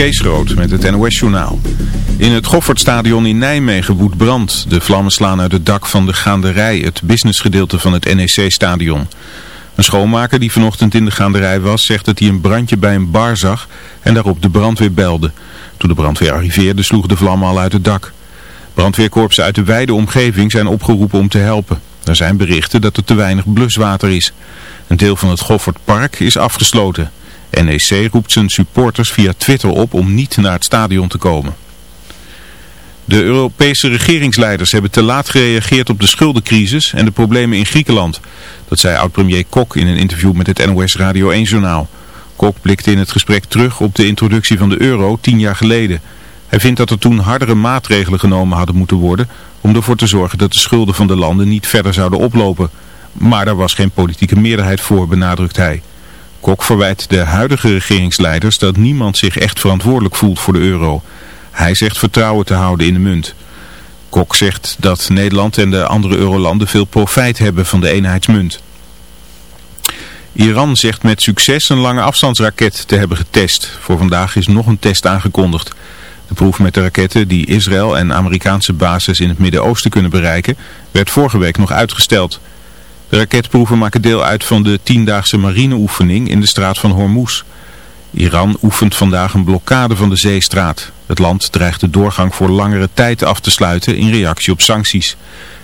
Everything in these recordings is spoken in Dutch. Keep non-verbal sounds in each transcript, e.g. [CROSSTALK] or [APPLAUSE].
Kees Rood met het NOS-journaal. In het Goffertstadion in Nijmegen woedt brand. De vlammen slaan uit het dak van de gaanderij, het businessgedeelte van het NEC-stadion. Een schoonmaker die vanochtend in de gaanderij was, zegt dat hij een brandje bij een bar zag en daarop de brandweer belde. Toen de brandweer arriveerde sloeg de vlammen al uit het dak. Brandweerkorpsen uit de wijde omgeving zijn opgeroepen om te helpen. Er zijn berichten dat er te weinig bluswater is. Een deel van het Goffertpark is afgesloten. NEC roept zijn supporters via Twitter op om niet naar het stadion te komen. De Europese regeringsleiders hebben te laat gereageerd op de schuldencrisis en de problemen in Griekenland. Dat zei oud-premier Kok in een interview met het NOS Radio 1-journaal. Kok blikte in het gesprek terug op de introductie van de euro tien jaar geleden. Hij vindt dat er toen hardere maatregelen genomen hadden moeten worden om ervoor te zorgen dat de schulden van de landen niet verder zouden oplopen. Maar daar was geen politieke meerderheid voor, benadrukt hij. Kok verwijt de huidige regeringsleiders dat niemand zich echt verantwoordelijk voelt voor de euro. Hij zegt vertrouwen te houden in de munt. Kok zegt dat Nederland en de andere eurolanden veel profijt hebben van de eenheidsmunt. Iran zegt met succes een lange afstandsraket te hebben getest. Voor vandaag is nog een test aangekondigd. De proef met de raketten die Israël en Amerikaanse bases in het Midden-Oosten kunnen bereiken werd vorige week nog uitgesteld. De raketproeven maken deel uit van de tiendaagse marineoefening in de straat van Hormuz. Iran oefent vandaag een blokkade van de zeestraat. Het land dreigt de doorgang voor langere tijd af te sluiten in reactie op sancties.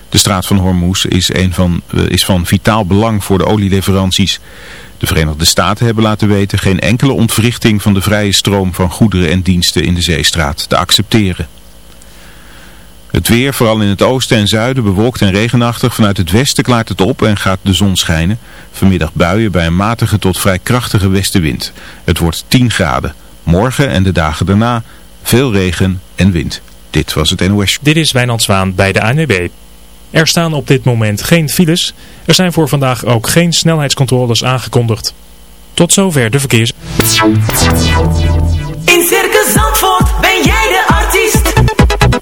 De straat van Hormuz is, een van, eh, is van vitaal belang voor de olieleveranties. De Verenigde Staten hebben laten weten geen enkele ontwrichting van de vrije stroom van goederen en diensten in de zeestraat te accepteren. Het weer, vooral in het oosten en zuiden, bewolkt en regenachtig. Vanuit het westen klaart het op en gaat de zon schijnen. Vanmiddag buien bij een matige tot vrij krachtige westenwind. Het wordt 10 graden. Morgen en de dagen daarna veel regen en wind. Dit was het NOS. Dit is Wijnand Zwaan bij de ANWB. Er staan op dit moment geen files. Er zijn voor vandaag ook geen snelheidscontroles aangekondigd. Tot zover de verkeers. In Circus Zandvoort ben jij de artiest.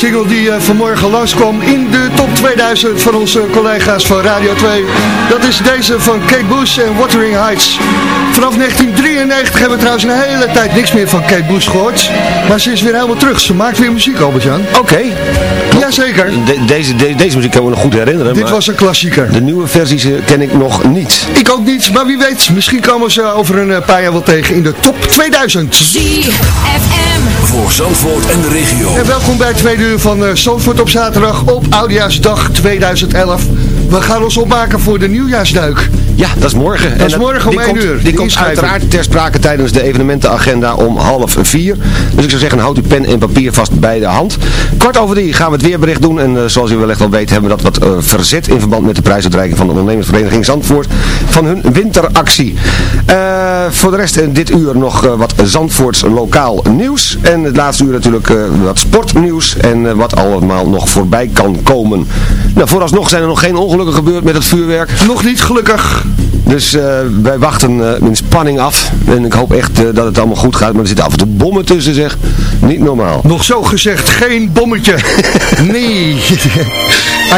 Single die eh, vanmorgen langskwam in de top 2000 van onze collega's van Radio 2. Dat is deze van Kate Bush en Wuthering Heights. Vanaf 1993 hebben we trouwens een hele tijd niks meer van Kate Bush gehoord. Maar ze is weer helemaal terug. Ze maakt weer muziek, Albert-Jan. Oké. Jazeker. De- deze, de- deze muziek kan ik me nog goed herinneren. Dit was een klassieker. De nieuwe versies eh, ken ik nog niet. Ik ook niet, maar wie weet, misschien komen ze over een eh, paar jaar wel tegen in de top 2000. ZFM. Voor Zandvoort en de regio. En welkom bij het tweede uur van uh, Zandvoort op zaterdag op Oudjaarsdag 2011. We gaan ons opmaken voor de nieuwjaarsduik. Ja, dat is morgen. Dat is morgen om die 1 komt, uur, Die komt uiteraard ter sprake tijdens de evenementenagenda om half vier. Dus ik zou zeggen, houd uw pen en papier vast bij de hand. Kwart over drie gaan we het weerbericht doen. En eh, zoals u wellicht al weet hebben we dat wat eh, verzet in verband met de prijsuitreiking van de ondernemersvereniging Zandvoort. Van hun winteractie. Eh, voor de rest dit uur nog wat Zandvoorts lokaal nieuws. En het laatste uur natuurlijk wat sportnieuws. En wat allemaal nog voorbij kan komen. Nou, vooralsnog zijn er nog geen ongelukken gebeurd met het vuurwerk. Nog niet gelukkig. Dus eh, wij wachten in spanning af. En ik hoop echt eh, dat het allemaal goed gaat. Maar er zitten af en toe bommen tussen zeg. Niet normaal. Nog zo gezegd, geen bommetje. [LAUGHS] nee.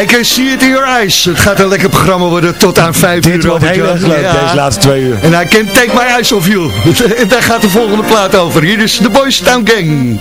I can see it in your eyes. Het gaat een lekker programma worden tot aan 5 uur. Dit wordt heel erg leuk, Ja. deze laatste twee uur. En I can take my eyes off you. en [LAUGHS] daar gaat de volgende plaat over. Hier is de Boys Town Gang.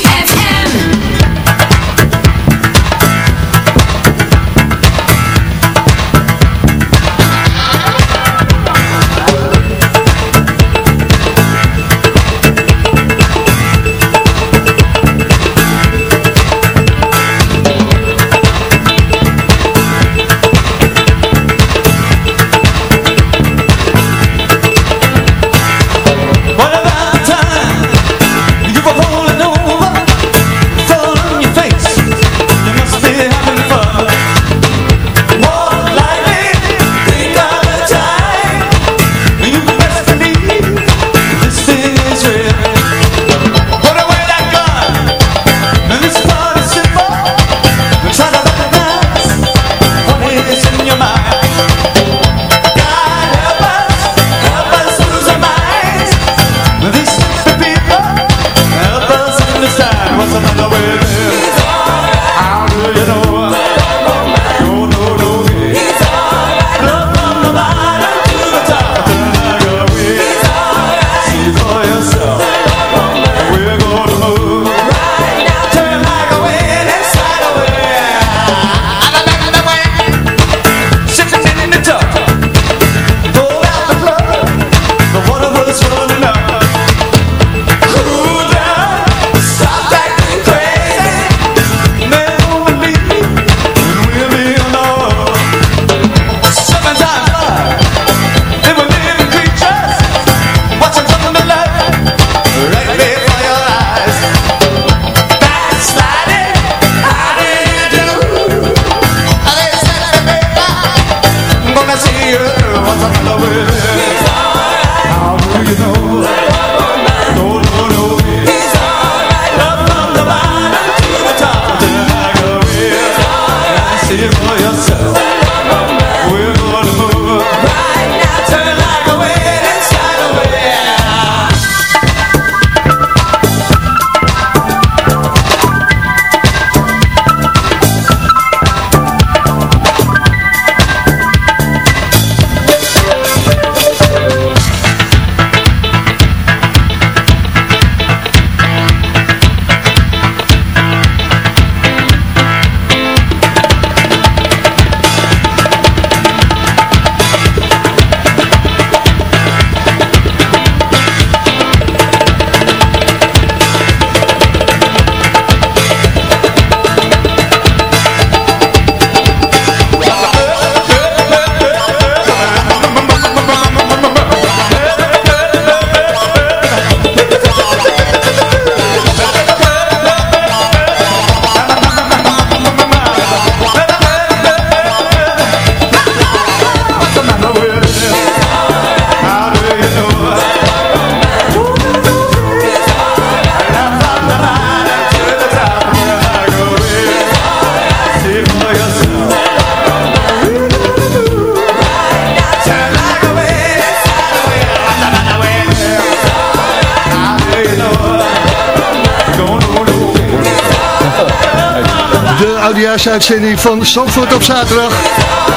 De oudejaarsuitzending van Zandvoort op zaterdag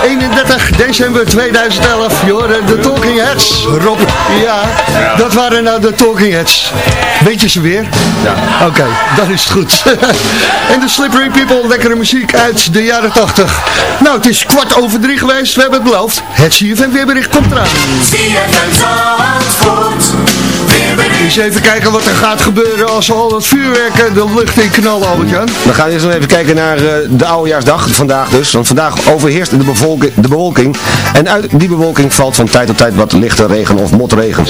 31 december 2011. Je hoorde de Talking Heads. Rob, ja, dat waren nou de Talking Heads. Weet je ze weer? Ja. Oké, dat is goed. [LAUGHS] en de Slippery People, lekkere muziek uit de jaren 80. Nou, het is kwart over drie geweest, we hebben het beloofd. Het CFM weerbericht komt eraan. Zandvoort. Eens even kijken wat er gaat gebeuren als al dat vuurwerk eh, de lucht in knallen, Albert-Jan. We gaan eerst nog even kijken naar eh, de oudejaarsdag, vandaag dus. Want vandaag overheerst de, de bewolking. En uit die bewolking valt van tijd tot tijd wat lichte regen of motregen.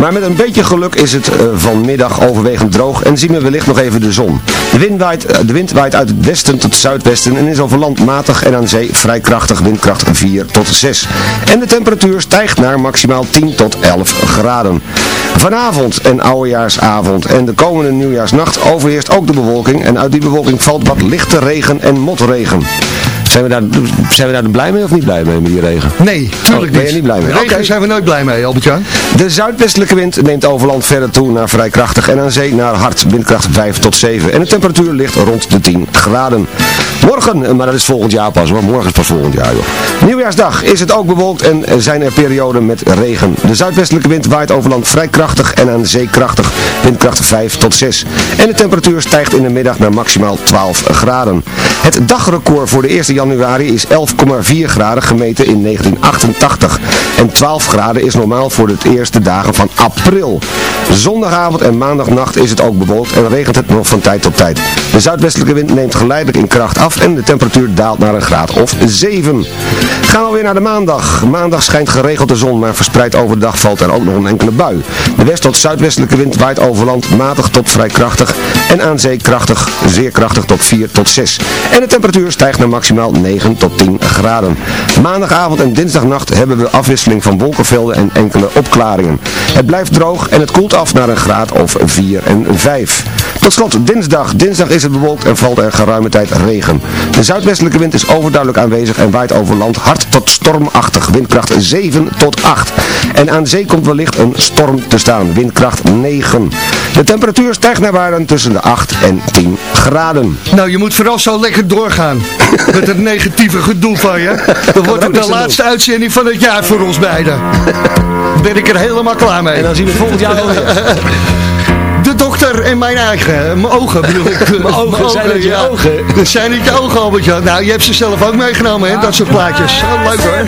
Maar met een beetje geluk is het eh, vanmiddag overwegend droog en zien we wellicht nog even de zon. De wind, waait, de wind waait uit het westen tot het zuidwesten en is over land matig en aan zee vrij krachtig, windkracht 4 tot 6. En de temperatuur stijgt naar maximaal 10 tot 11 graden. Vanavond en oudejaarsavond en de komende nieuwjaarsnacht overheerst ook de bewolking en uit die bewolking valt wat lichte regen en motregen. Zijn we, daar, zijn we daar blij mee of niet blij mee met die regen? Nee, tuurlijk Oh, ben je niet. niet blij mee? Regen Oké. zijn we nooit blij mee, Albert-Jan. De zuidwestelijke wind neemt over land verder toe naar vrij krachtig en aan zee naar hard windkracht 5 tot 7. En de temperatuur ligt rond de 10 graden. Morgen, maar dat is volgend jaar pas hoor, morgen is pas volgend jaar joh. Nieuwjaarsdag is het ook bewolkt en zijn er perioden met regen. De zuidwestelijke wind waait over land vrij krachtig en aan zee krachtig, windkracht 5 tot 6. En de temperatuur stijgt in de middag naar maximaal 12 graden. Het dagrecord voor de 1 januari is 11,4 graden gemeten in 1988. En 12 graden is normaal voor de eerste dagen van april. Zondagavond en maandagnacht is het ook bewolkt en regent het nog van tijd tot tijd. De zuidwestelijke wind neemt geleidelijk in kracht af en de temperatuur daalt naar een graad of 7. Gaan we weer naar de maandag. Maandag schijnt geregeld de zon, maar verspreid overdag valt er ook nog een enkele bui. De west- tot zuidwestelijke wind waait over land matig tot vrij krachtig en aan zee krachtig, zeer krachtig tot 4 tot 6. En de temperatuur stijgt naar maximaal 9 tot 10 graden. Maandagavond en dinsdagnacht hebben we afwisseling van wolkenvelden en enkele opklaringen. Het blijft droog en het koelt af naar een graad of 4 en 5. Tot slot dinsdag. Dinsdag is het bewolkt en valt er geruime tijd regen. De zuidwestelijke wind is overduidelijk aanwezig en waait over land hard tot stormachtig. Windkracht 7 tot 8. En aan zee komt wellicht een storm te staan. Windkracht 9. De temperatuur stijgt naar waarden tussen de 8 en 10 graden. Nou, je moet vooral zo lekker doorgaan [LAUGHS] met het negatieve gedoe van je. [LAUGHS] Dan wordt het de laatste uitzending van het jaar voor ons beiden. [LAUGHS] Ben ik er helemaal klaar mee. En dan zien we volgend jaar wel weer. [LAUGHS] De dokter en mijn eigen, mijn ogen bedoel ik. Mijn ogen, zijn het je ogen? Dat zijn het je ogen. Nou, je hebt ze zelf ook meegenomen, hè, dat soort plaatjes. Oh, leuk hoor.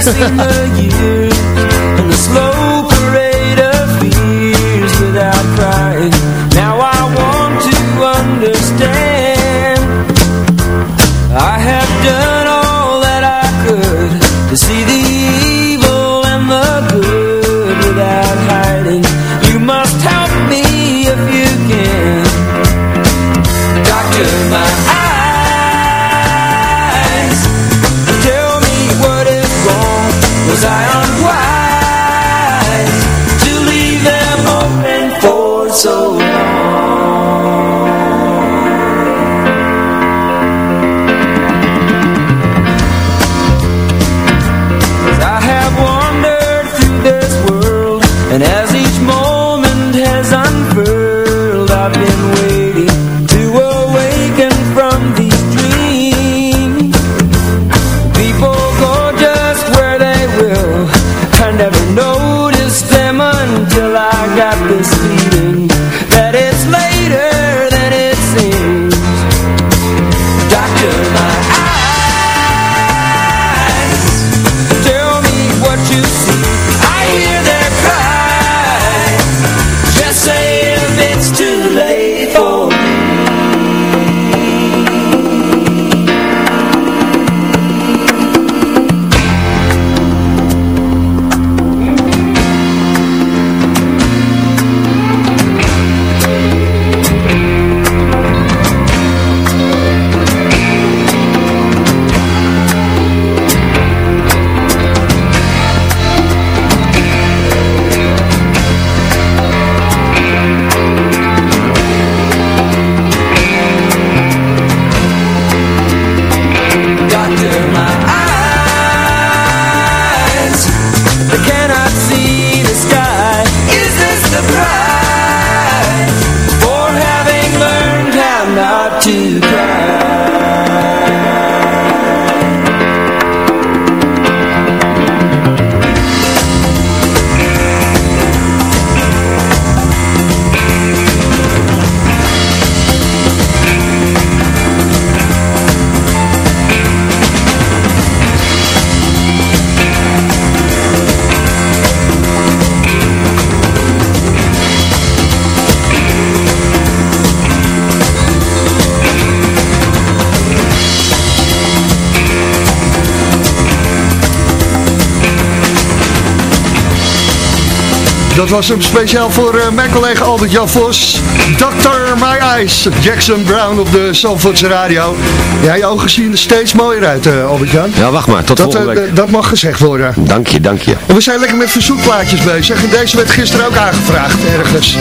Dat was hem speciaal voor eh, mijn collega Albert-Jan Vos. Dr. My Eyes, Jackson Brown op de Zandvoortse Radio. Ja, je ogen zien er steeds mooier uit, eh, Albert-Jan. Ja, wacht maar, tot Dat, volgende eh, week. dat mag gezegd worden. Dank je, dank je. En we zijn lekker met verzoekplaatjes bezig. En deze werd gisteren ook aangevraagd ergens.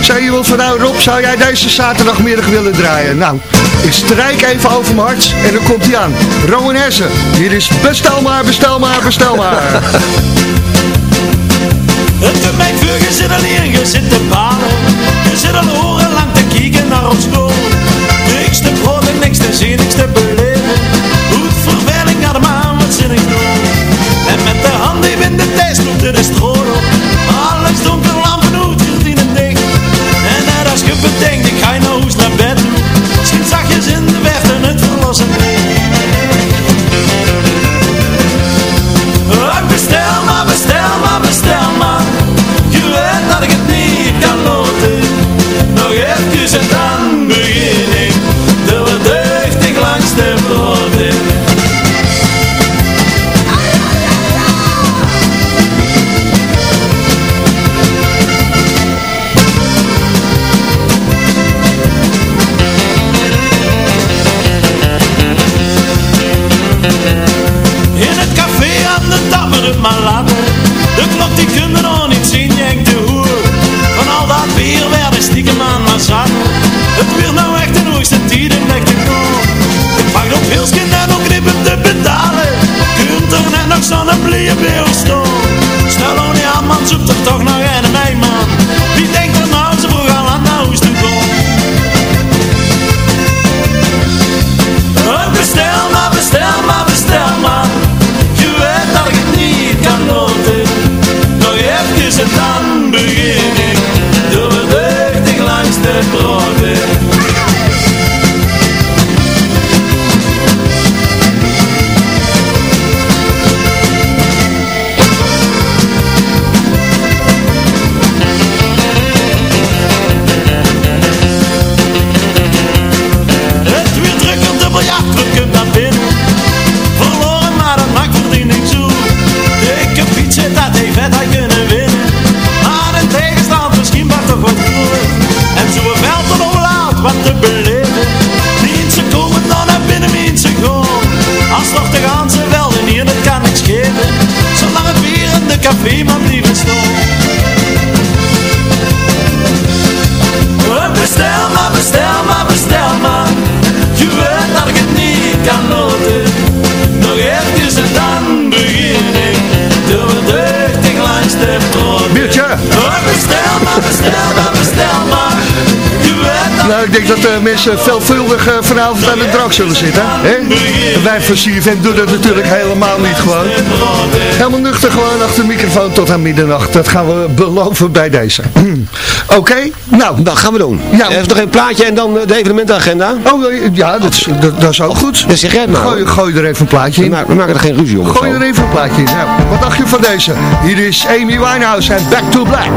Zei iemand van nou Rob, zou jij deze zaterdagmiddag willen draaien? Nou, ik strijk even over mijn hart en dan komt hij aan. Rowan Hessen, hier is bestel maar, bestel maar, bestel maar. [LAUGHS] Het doet mij vuur, je zit alleen, je zit te balen. Je zit al lang te kijken naar ons school. Wat te beleven. Mensen komen dan naar binnen, mensen gaan Als nog de ganse velden hier, dat kan niks geven. Zolang het bier in de café, man, die verstoot Bestel maar, bestel maar, bestel maar Je weet dat ik het niet kan loten. Nog even en dan begin ik. Door deugdig langs de brood Biertje. Bestel maar, bestel maar, bestel maar Nou, ik denk dat de mensen veelvuldig eh, vanavond aan de drank zullen zitten. Hè? Wij van CFM doen dat natuurlijk helemaal niet gewoon. Helemaal nuchter gewoon achter de microfoon tot aan middernacht. Dat gaan we beloven bij deze. [CLEARS THROAT] Oké, nou. Dat gaan we doen. Ja. Even nog een plaatje en dan eh, de evenementenagenda. Oh, eh, ja, dat is, dat, dat is ook goed. Ja, zeg jij nou. Gooi, gooi er even een plaatje We in. maken, we maken er geen ruzie om. Gooi er even een plaatje in. Nou, wat dacht je van deze? Hier is Amy Winehouse en Back to Black.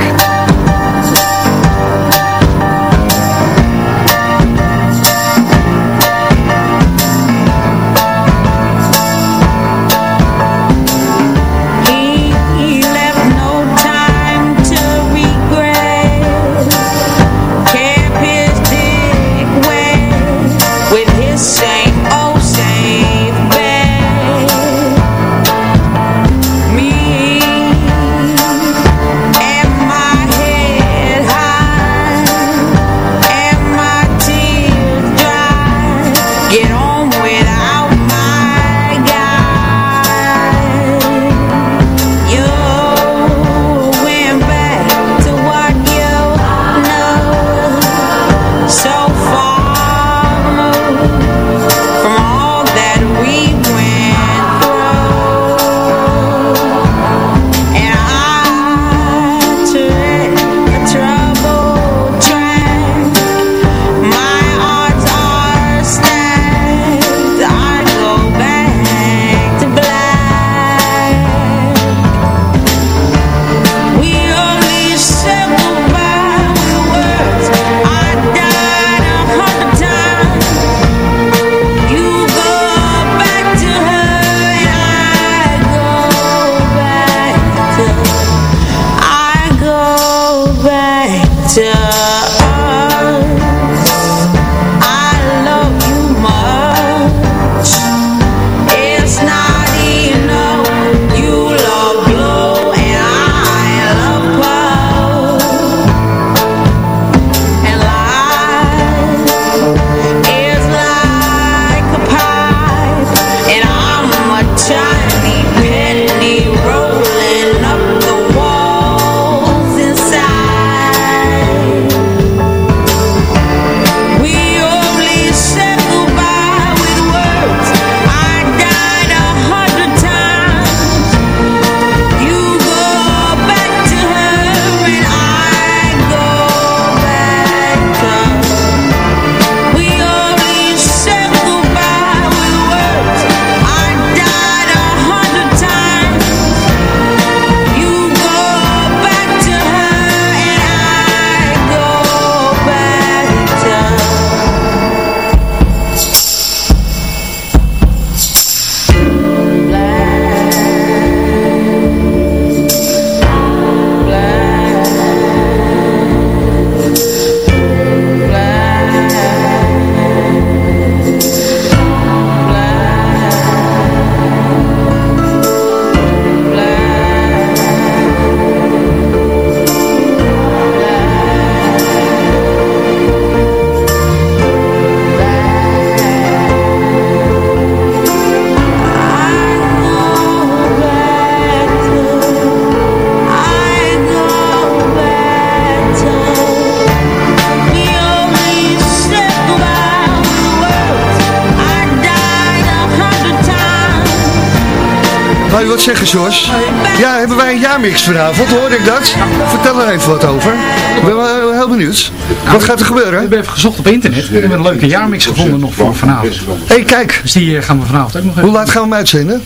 Zeggen, Jos? Ja, hebben wij een jaarmix vanavond, hoor ik dat? Vertel er even wat over. Ik ben wel heel benieuwd. Wat gaat er gebeuren? Ik heb even gezocht op internet. Ik heb een leuke jaarmix gevonden nog voor vanavond. Hé, hey, kijk. Dus die eh, gaan we vanavond ook nog even. Hoe laat gaan we hem uitzenden?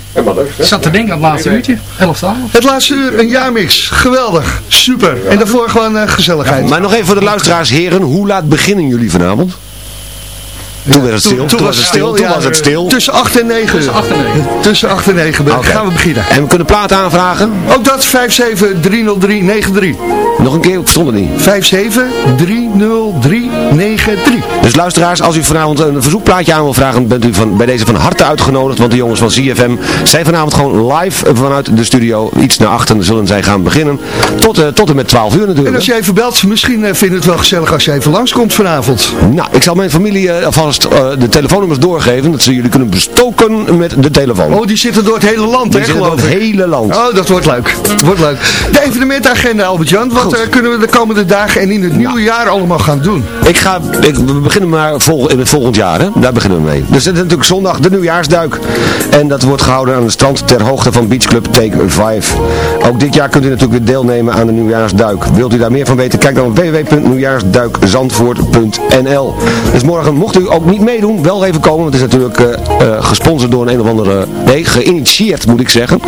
Ik zat te denken aan het laatste uurtje. 11 12. Het laatste uur, een jaarmix. Geweldig. Super. En daarvoor gewoon eh, gezelligheid. Maar nog even voor de luisteraars, heren. Hoe laat beginnen jullie vanavond? Toen werd het stil. Toen, Toen, was het stil. Toen was het stil. Tussen 8 en 9. Tussen 8 en 9. Tussen 8 en 9 Oké. gaan we beginnen. En we kunnen platen aanvragen. Ook dat 5730393. Nog een keer, ik verstond het niet. 5730393. Dus luisteraars, als u vanavond een verzoekplaatje aan wil vragen, bent u van, bij deze van harte uitgenodigd. Want de jongens van CFM zijn vanavond gewoon live vanuit de studio. Iets naar achter zullen zij gaan beginnen. Tot, eh, tot en met 12 uur natuurlijk. En als je even belt, misschien eh, vindt het wel gezellig als je even langskomt vanavond. Nou, ik zal mijn familie eh, alvast de telefoonnummers doorgeven. Dat ze jullie kunnen bestoken met de telefoon. Oh, die zitten door het hele land, Die hè, geloof door het hele land. Oh, dat wordt leuk. Wordt leuk. De evenementagenda, Albert-Jan. Wat Eh, kunnen we de komende dagen en in het nieuwe jaar allemaal gaan doen? Ik ga, ik, we beginnen maar vol, in het volgend jaar, hè? daar beginnen we mee. Dus het is natuurlijk zondag de nieuwjaarsduik. En dat wordt gehouden aan het strand ter hoogte van Beach Club Take 5. Ook dit jaar kunt u natuurlijk weer deelnemen aan de nieuwjaarsduik. Wilt u daar meer van weten, kijk dan op www.nieuwjaarsduikzandvoort.nl Dus morgen mocht u ook niet meedoen, wel even komen. Want het is natuurlijk eh, eh, gesponsord door een, een of andere, nee, geïnitieerd moet ik zeggen.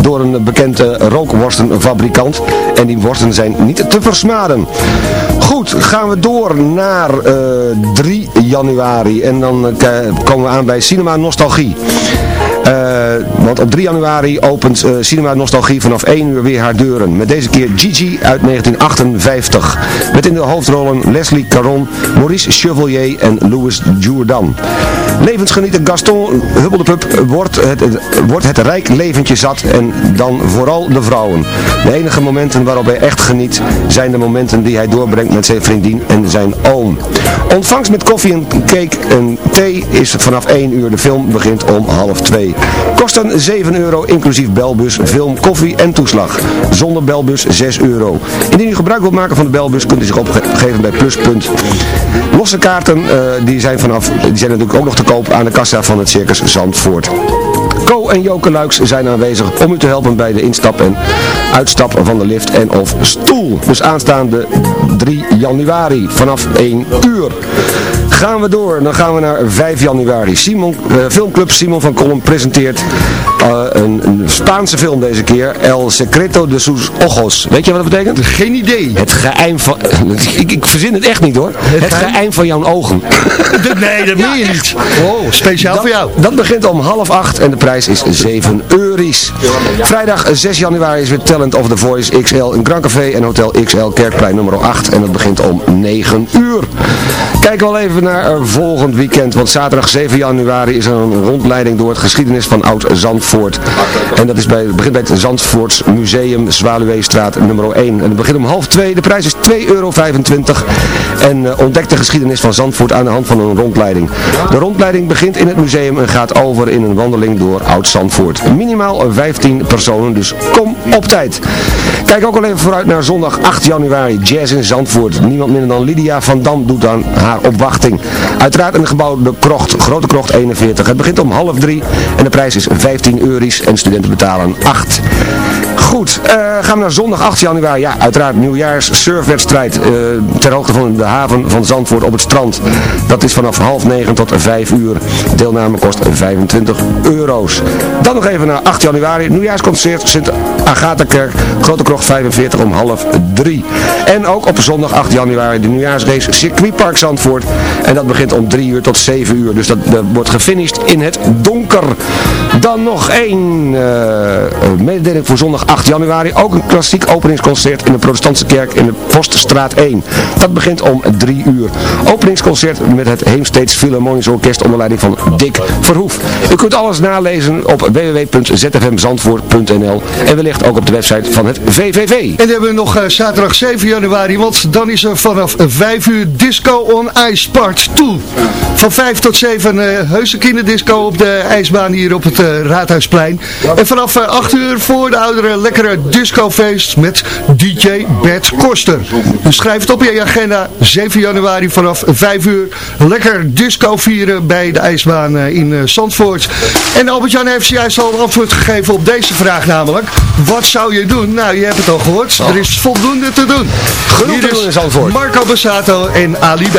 Door een bekende rookworstenfabrikant. En die worsten zijn niet te versmaden. Goed, gaan we door naar eh, 3 januari. En dan eh, komen we aan bij Cinema Nostalgie. Eh, want op 3 januari opent eh, Cinema Nostalgie vanaf 1 uur weer haar deuren. Met deze keer Gigi uit 1958. Met in de hoofdrollen Leslie Caron, Maurice Chevalier en Louis Jourdan. Levensgenieter Gaston Hubbeldepup wordt het, wordt het rijk leventje zat en dan vooral de vrouwen. De enige momenten waarop hij echt geniet zijn de momenten die hij doorbrengt met zijn vriendin en zijn oom. Ontvangst met koffie en cake en thee is vanaf 1 uur. De film begint om half 2. Kosten 7 euro inclusief belbus, film, koffie en toeslag. Zonder belbus 6 euro. Indien u gebruik wilt maken van de belbus kunt u zich opgeven bij Pluspunt. Losse kaarten eh, die zijn, vanaf, die zijn natuurlijk ook nog te koop aan de kassa van het Circus Zandvoort. Co en Joke Luiks zijn aanwezig om u te helpen bij de instap en uitstap van de lift en of stoel. Dus aanstaande 3 januari vanaf 1 uur. Gaan we door, dan gaan we naar 5 januari. Simon, eh, filmclub Simon van Kolm presenteert eh, een, een Spaanse film deze keer. El Secreto de sus Ojos. Weet je wat dat betekent? Geen idee. Het geheim van... ik, ik verzin het echt niet hoor. Het, geheim van jouw ogen. [LAUGHS] Nee, dat meen je niet. Oh, speciaal voor jou. Dat begint om half acht en de prijs is 7 euro's. Vrijdag 6 januari is weer Talent of the Voice XL in Grand Café en Hotel XL Kerkplein nummer 8 en dat begint om 9 uur. Kijken we al even naar eh, volgend weekend, want zaterdag 7 januari is er een rondleiding door het geschiedenis van Oud-Zandvoort. En dat is bij, begint bij het Zandvoorts Museum Zwaluweestraat nummer 1. En het begint om half 2, de prijs is 2,25 euro. En eh, ontdek de geschiedenis van Zandvoort aan de hand van een rondleiding. De rondleiding begint in het museum en gaat over in een wandeling door Oud-Zandvoort. Minimaal 15 personen, dus kom op tijd. Kijk ook al even vooruit naar zondag 8 januari, Jazz in Zandvoort. Niemand minder dan Lydia van Dam doet aan haar opwachting. Uiteraard in het gebouw De Krocht, Grote Krocht 41. Het begint om half drie en de prijs is 15 euro's en studenten betalen 8. Goed, eh, gaan we naar zondag 8 januari. Ja, uiteraard nieuwjaars surfwedstrijd eh, ter hoogte van de haven van Zandvoort op het strand. Dat is vanaf half negen tot 5 uur. Deelname kost 25 euro's. Dan nog even naar 8 januari. Nieuwjaarsconcert Sint Agatha-kerk. Grote Krocht 45 om half 3. En ook op zondag 8 januari de nieuwjaarsrace Circuitpark Zandvoort. En dat begint om 3 uur tot 7 uur. Dus dat, dat wordt gefinished in het donker. Dan nog één eh, mededeling voor zondag 8 januari. Ook een klassiek openingsconcert in de protestantse kerk in de Poststraat 1. Dat begint om 3 uur. Openingsconcert met het Heemsteeds Philharmonisch Orkest onder leiding van Dick Verhoef. U kunt alles nalezen op www.zfmzandvoort.nl en wellicht ook op de website van het VVV. En dan hebben we nog eh, zaterdag 7 januari, want dan is er vanaf 5 uur Disco on Ice Part 2. Van 5 tot 7 eh heuse kinderdisco op de ijsbaan hier op het eh, Raadhuisplein. En vanaf eh, 8 uur voor de ouderen lekkere discofeest met DJ Bert Koster. Dus schrijf het op in je agenda, 7 januari vanaf 5 uur. Lekker disco vieren bij de ijsbaan eh, in eh, Zandvoort. En Albert-Jan heeft juist al een antwoord gegeven op deze vraag namelijk. Wat zou je doen? Nou, je hebt het al gehoord. Er is voldoende te doen. Genoeg Hier te doen in is. Marco Bassato en Ali B.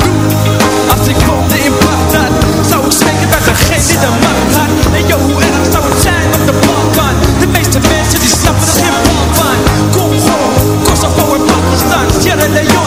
de macht had En yo, hoe erg zou het zijn op de Balkan De meeste mensen die snappen er geen bal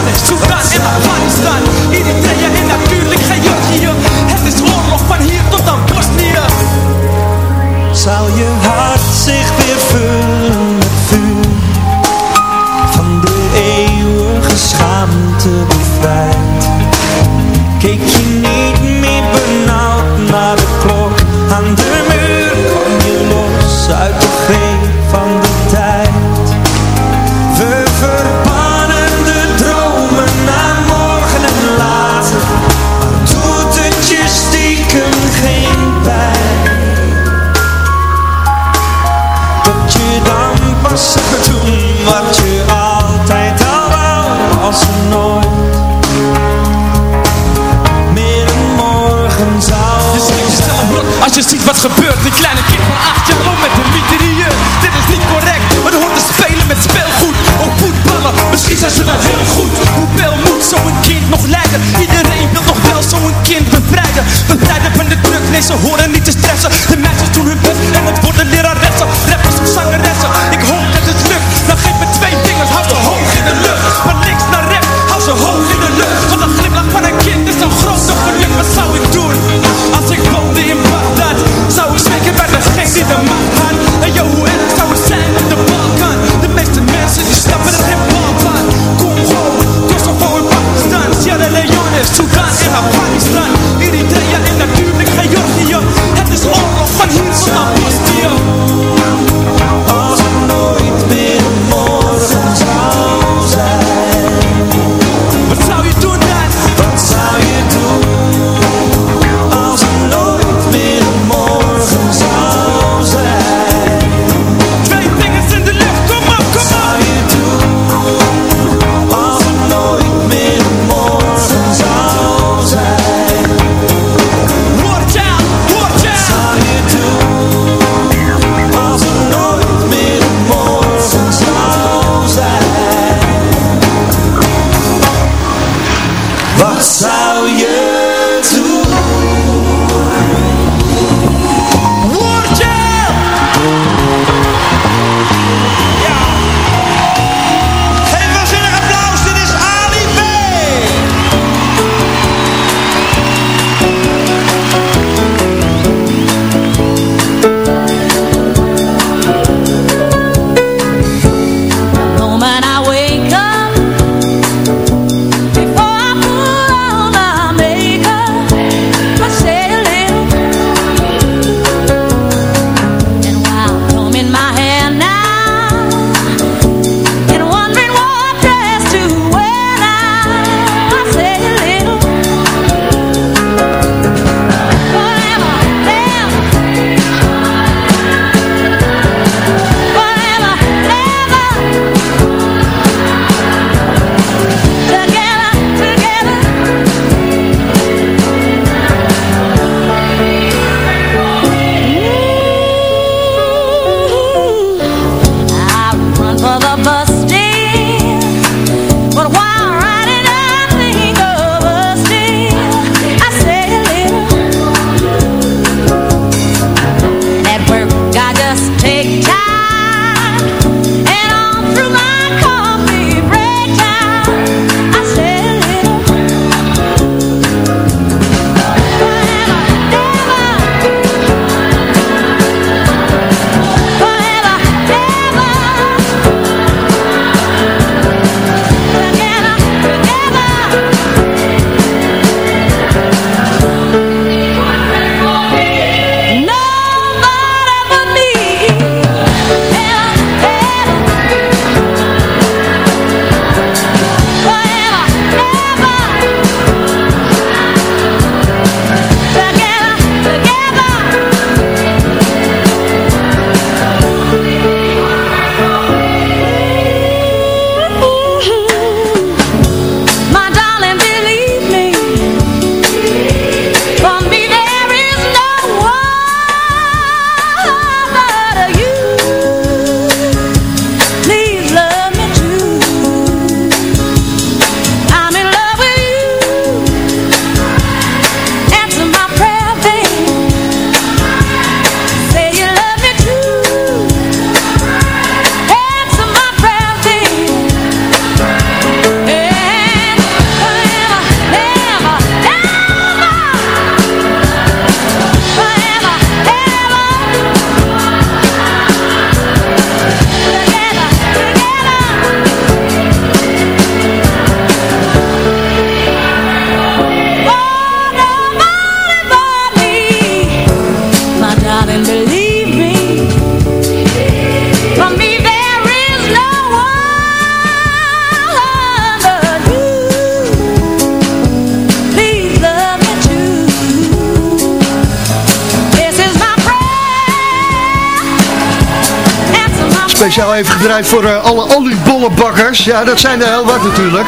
speciaal even gedraaid voor eh, alle oliebollenbakkers. Ja, dat zijn er heel wat natuurlijk.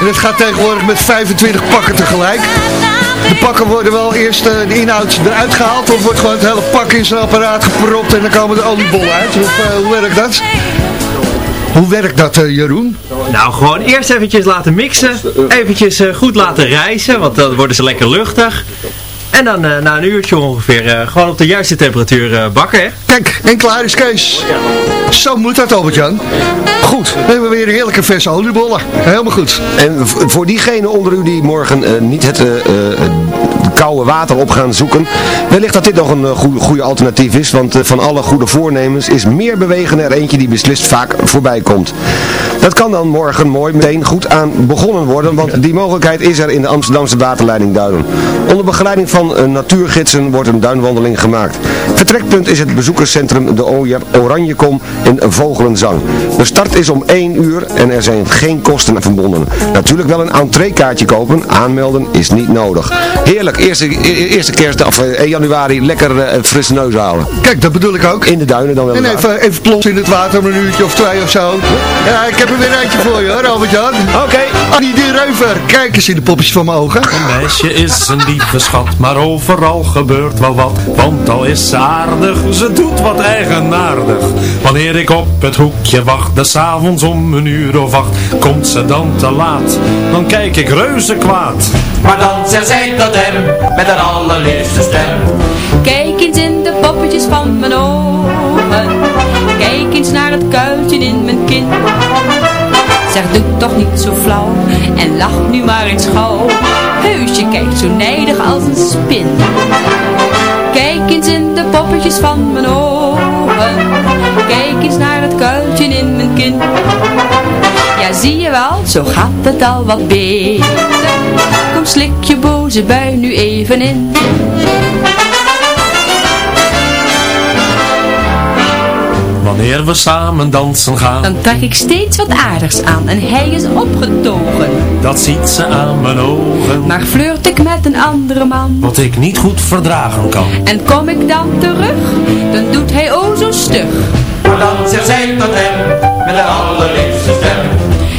En het gaat tegenwoordig met 25 pakken tegelijk. De pakken worden wel eerst eh, de inhoud eruit gehaald. Of wordt gewoon het hele pak in zijn apparaat gepropt en dan komen de oliebollen uit. Eh, hoe werkt dat? Hoe werkt dat, Jeroen? Nou, gewoon eerst eventjes laten mixen. Eventjes goed laten rijzen, want dan worden ze lekker luchtig. En dan eh, na een uurtje ongeveer eh, gewoon op de juiste temperatuur eh, bakken, hè. Kijk, en klaar is Kees. Zo moet dat, Albert-Jan. Goed, we hebben weer heerlijke verse oliebollen. Helemaal goed. En voor diegenen onder u die morgen eh, niet het eh, eh, koude water op gaan zoeken, wellicht dat dit nog een eh, goede, goede alternatief is, want eh, van alle goede voornemens is meer bewegen er eentje die beslist vaak voorbij komt. Dat kan dan morgen mooi meteen goed aan begonnen worden, want die mogelijkheid is er in de Amsterdamse waterleiding Duinen. Onder begeleiding van eh, natuurgidsen wordt een duinwandeling gemaakt. Vertrekpunt is het bezoekerscentrum de Oranjekom in Vogelenzang. De start is om 1 uur en er zijn geen kosten verbonden. Natuurlijk wel een entreekaartje kopen, aanmelden is niet nodig. Heerlijk, eerste, e- eerste kerst, of eh, 1 januari, lekker eh, frisse neus halen. Kijk, dat bedoel ik ook. In de duinen dan wel. En even, even plots in het water, een uurtje of twee of zo. Ja, ik heb er weer eentje voor je hoor, Albert-Jan. Oké. Annie de Reuver, kijk eens in de poppetjes van mijn ogen. Een meisje is een lieve schat, maar overal gebeurt wel wat. Want al is ze aardig, ze doet wat eigenaardig. Wanneer ik op het hoekje wacht, des avonds om een uur of acht, komt ze dan te laat. Dan kijk ik reuze kwaad. Maar dan zegt zij tot hem met haar allerliefste stem. Kijk eens in de poppetjes van mijn ogen. Kijk eens naar het kuiltje in mijn kin. Zeg, doe toch niet zo flauw en lach nu maar eens gauw. Heus, je kijkt zo nijdig als een spin. Kijk eens in de poppetjes van mijn ogen. Kijk eens naar het kuiltje in mijn kin. Zie je wel, zo gaat het al wat beter. Kom, slik je boze bui nu even in. Wanneer we samen dansen gaan, Dan trek ik steeds wat aardigs aan en hij is opgetogen. dat ziet ze aan mijn ogen. Maar flirt ik met een andere man Wat ik niet goed verdragen kan. en kom ik dan terug, dan doet hij o zo stug. Maar dan zegt zij tot hem met haar allerliefste stem.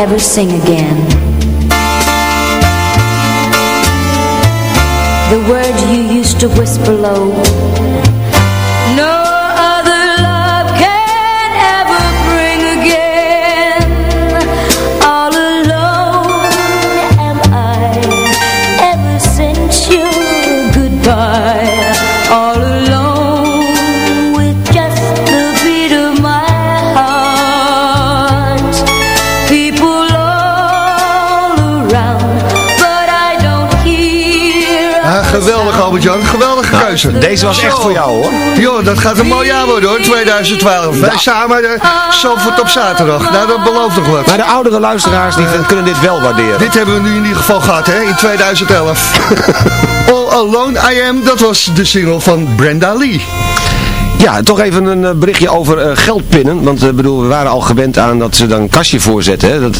Ever sing again. The words you used to whisper low Albert-Jan, geweldige keuze. Deze was echt voor jou hoor. Joh, dat gaat een mooi jaar worden hoor, 2012. Wij samen de Zandvoort op zaterdag. Nou, dat belooft nog wat. Maar de oudere luisteraars die kunnen dit wel waarderen. Dit hebben we nu in ieder geval gehad hè, in 2011. [LAUGHS] All Alone I Am, dat was de single van Brenda Lee. Ja, toch even een eh, berichtje over eh, geldpinnen. Want eh, bedoel, we waren al gewend aan dat ze dan een kastje voorzetten. Hè, dat,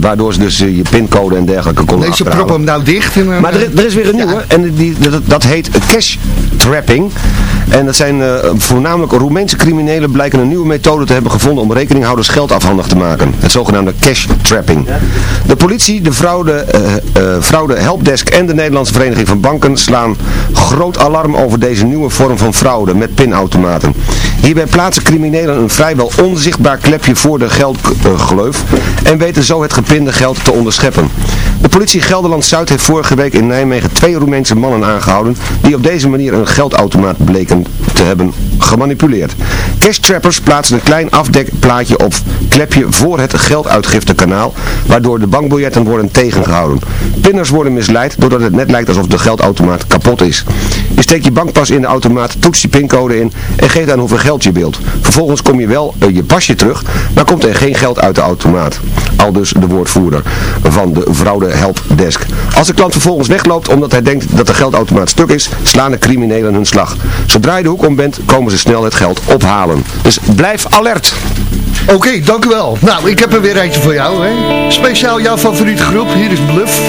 waardoor ze dus je pincode en dergelijke konden Nee, ze achterhalen. proppen hem nou dicht. En, Maar er, is- er is weer een nieuwe en die, dat, dat heet cash trapping. En dat zijn voornamelijk Roemeense criminelen blijken een nieuwe methode te hebben gevonden om rekeninghouders geld afhandig te maken. Het zogenaamde cash trapping. De politie, de fraude, fraude helpdesk en de Nederlandse Vereniging van Banken slaan groot alarm over deze nieuwe vorm van fraude met pinautomaten. Hierbij plaatsen criminelen een vrijwel onzichtbaar klepje voor de geldgleuf en weten zo het gepinde geld te onderscheppen. De politie Gelderland-Zuid heeft vorige week in Nijmegen twee Roemeense mannen aangehouden die op deze manier een geldautomaat bleken te hebben gemanipuleerd. Cash trappers plaatsen een klein afdekplaatje of klepje voor het gelduitgiftekanaal, waardoor de bankbiljetten worden tegengehouden. Pinners worden misleid doordat het net lijkt alsof de geldautomaat kapot is. Je steekt je bankpas in de automaat, toetst je pincode in en geeft aan hoeveel geld je wilt. Vervolgens kom je wel eh, je pasje terug, maar komt er geen geld uit de automaat. Al dus de woordvoerder van de fraude helpdesk. Als de klant vervolgens wegloopt omdat hij denkt dat de geldautomaat stuk is, slaan de criminelen hun slag. Zodra je de hoek om bent, komen ze snel het geld ophalen. Dus blijf alert! Oké, dank u wel. Nou, ik heb er weer eentje voor jou. Hè. Speciaal jouw favoriete groep. Hier is Bluff.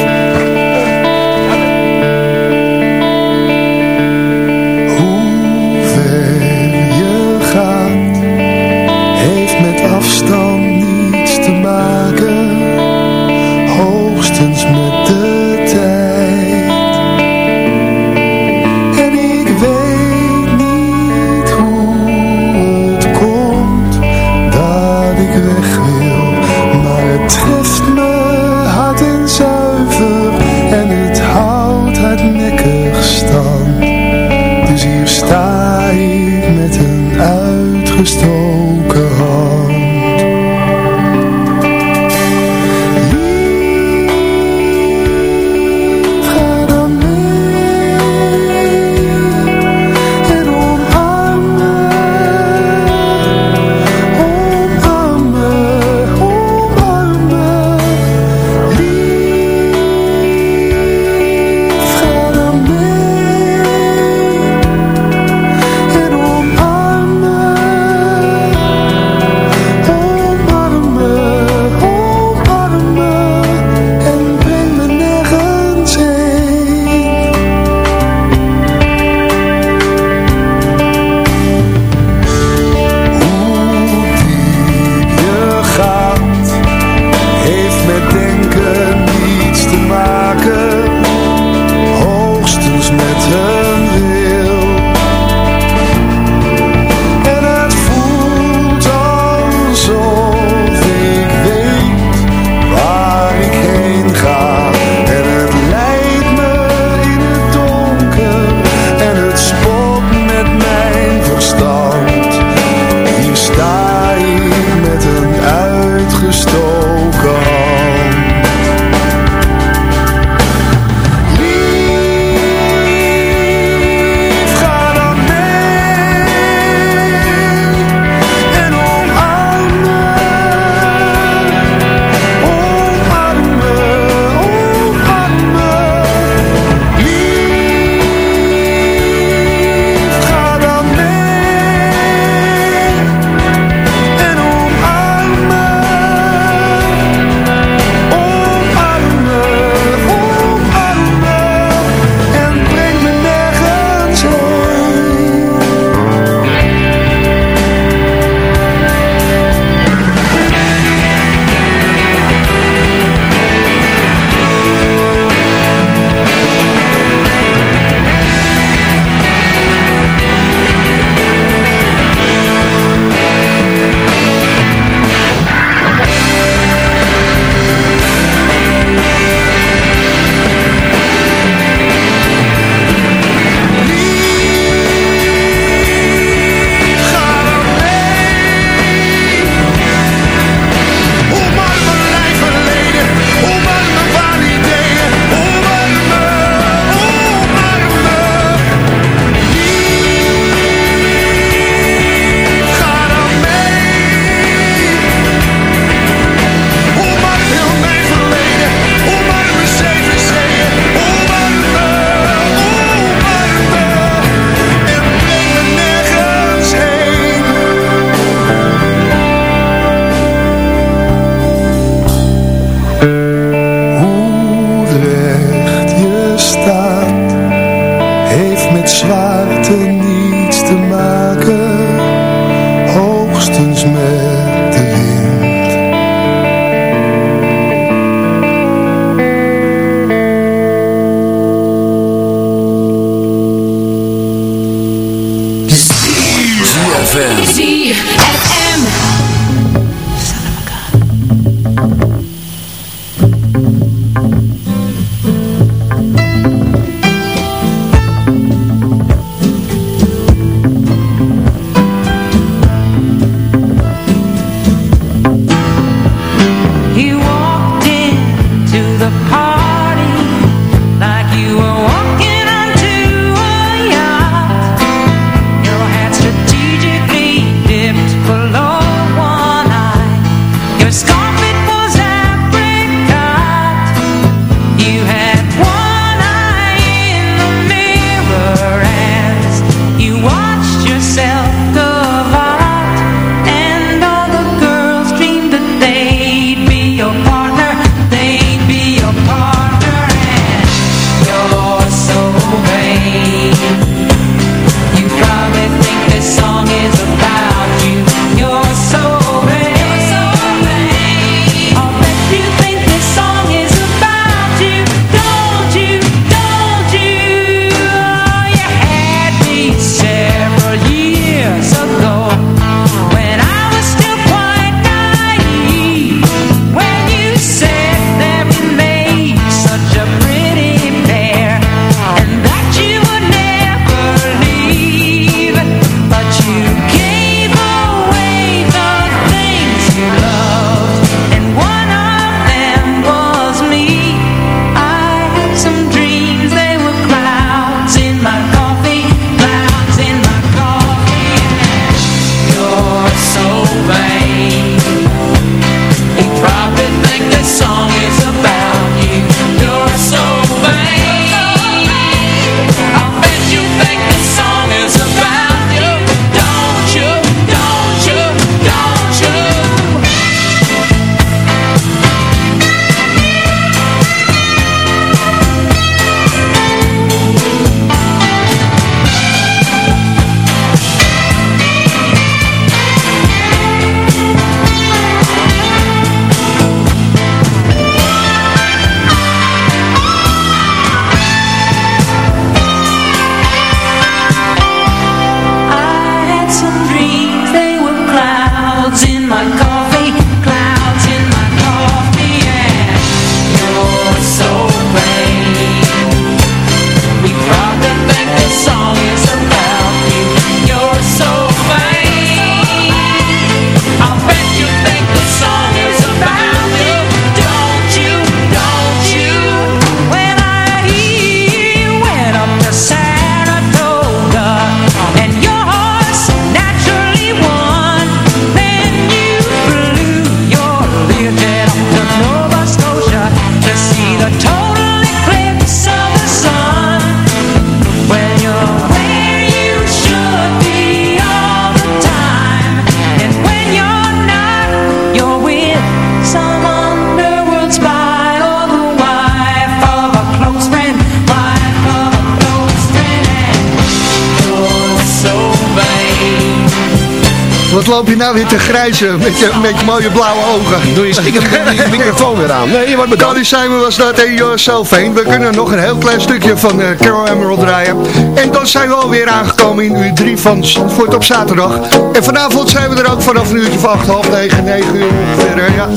Loop je nou weer te grijzen met je, met je mooie blauwe ogen? Doe je stiekem [LAUGHS] de microfoon weer aan. Nee, je wordt bedankt. Dolly Simon was dat en Yourself heen. We kunnen nog een heel klein stukje van eh, Carol Emerald draaien. En dan zijn we alweer aangekomen in uur 3 van Zandvoort op zaterdag. En vanavond zijn we er ook vanaf een uurtje van 8, half 9, 9 uur ongeveer. Ja.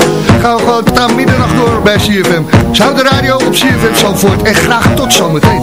Gaan we gewoon tot aan middernacht door bij CFM. Zou de radio op CFM Zandvoort. En graag tot zometeen.